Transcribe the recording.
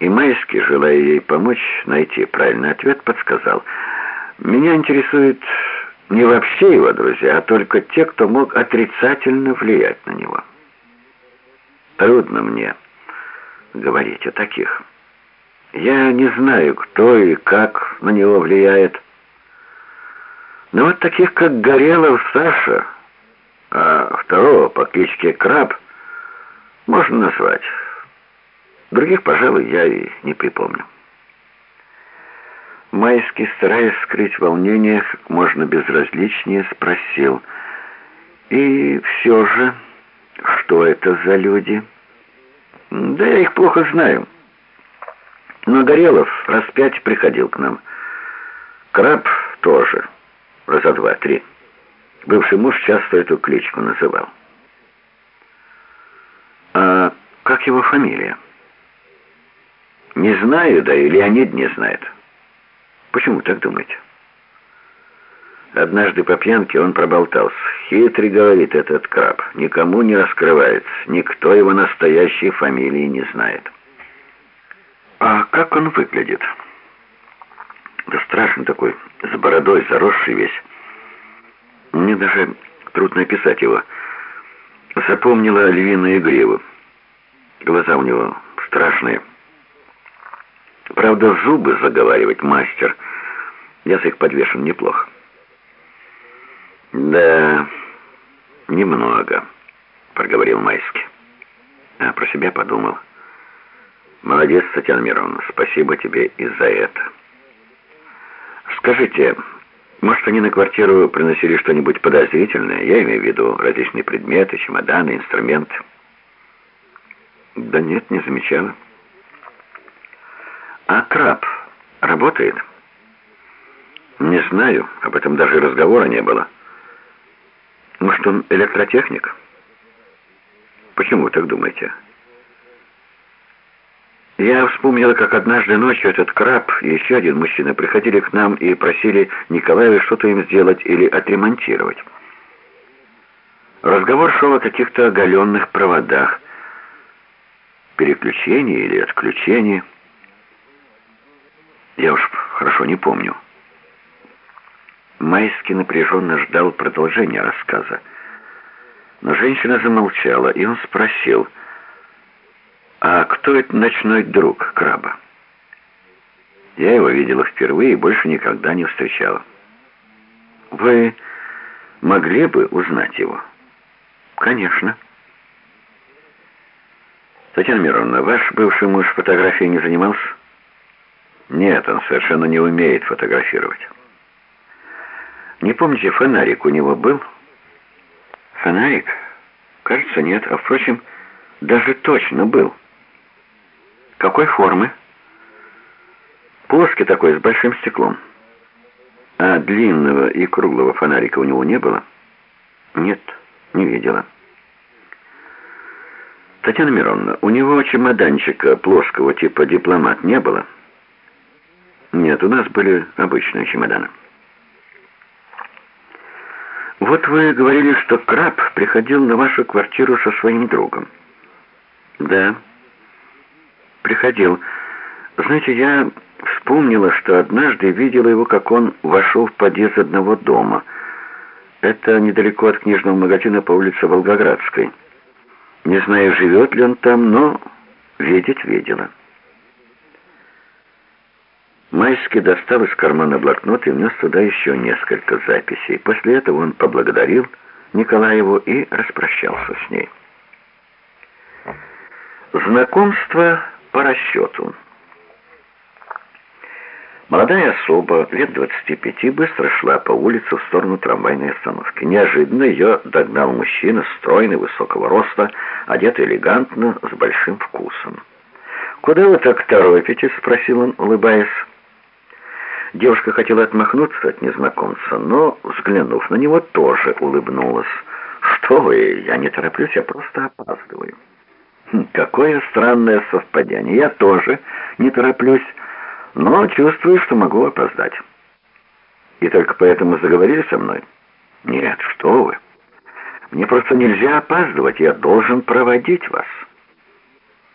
И Майский, желая ей помочь найти правильный ответ, подсказал. «Меня интересует не вообще его друзья, а только те, кто мог отрицательно влиять на него. Трудно мне говорить о таких. Я не знаю, кто и как на него влияет. Но вот таких, как Горелов Саша, а второго по кличке Краб, можно назвать. Других, пожалуй, я и не припомню. Майский, стараясь скрыть волнение, как можно безразличнее спросил. «И все же, что это за люди?» «Да я их плохо знаю. Но Горелов раз пять приходил к нам. Краб тоже, раза два-три. Бывший муж часто эту кличку называл». «А как его фамилия?» «Не знаю, да и Леонид не знает». Почему так думаете? Однажды по пьянке он проболтался. Хитрый, говорит этот краб, никому не раскрывается, никто его настоящей фамилии не знает. А как он выглядит? Да страшный такой, с бородой, заросший весь. Мне даже трудно описать его. Запомнила львиную гриву. Глаза у него страшные. Правда, зубы заговаривать мастер. Язык подвешен неплохо. «Да, немного», — проговорил Майский. А про себя подумал. «Молодец, Татьяна Мироновна, спасибо тебе и за это». «Скажите, может, они на квартиру приносили что-нибудь подозрительное? Я имею в виду различные предметы, чемоданы, инструменты». «Да нет, не замечала». А краб работает? Не знаю, об этом даже разговора не было. Может, он электротехник? Почему вы так думаете? Я вспомнила, как однажды ночью этот краб и еще один мужчина приходили к нам и просили Николаева что-то им сделать или отремонтировать. Разговор шел о каких-то оголенных проводах, переключении или отключении. Я уж хорошо не помню. Майский напряженно ждал продолжения рассказа. Но женщина замолчала, и он спросил, «А кто это ночной друг краба?» Я его видела впервые и больше никогда не встречала. «Вы могли бы узнать его?» «Конечно». «Татьяна Мироновна, ваш бывший муж фотографией не занимался?» Нет, он совершенно не умеет фотографировать. Не помните, фонарик у него был? Фонарик? Кажется, нет. А, впрочем, даже точно был. Какой формы? Плоский такой, с большим стеклом. А длинного и круглого фонарика у него не было? Нет, не видела. Татьяна Мироновна, у него чемоданчика плоского типа дипломат не было? Нет, у нас были обычные чемоданы. Вот вы говорили, что Краб приходил на вашу квартиру со своим другом. Да, приходил. Знаете, я вспомнила, что однажды видела его, как он вошел в подъезд одного дома. Это недалеко от книжного магазина по улице Волгоградской. Не знаю, живет ли он там, но видеть видела. Майский достал из кармана блокнот и внес туда еще несколько записей. После этого он поблагодарил Николаеву и распрощался с ней. Знакомство по расчету. Молодая особа, лет 25, быстро шла по улице в сторону трамвайной остановки. Неожиданно ее догнал мужчина, стройный, высокого роста, одетый элегантно, с большим вкусом. «Куда вы так торопитесь?» — спросил он, улыбаясь. Девушка хотела отмахнуться от незнакомца, но, взглянув на него, тоже улыбнулась. «Что вы, я не тороплюсь, я просто опаздываю». Хм, «Какое странное совпадение. Я тоже не тороплюсь, но чувствую, что могу опоздать». «И только поэтому заговорили со мной?» «Нет, что вы. Мне просто нельзя опаздывать, я должен проводить вас».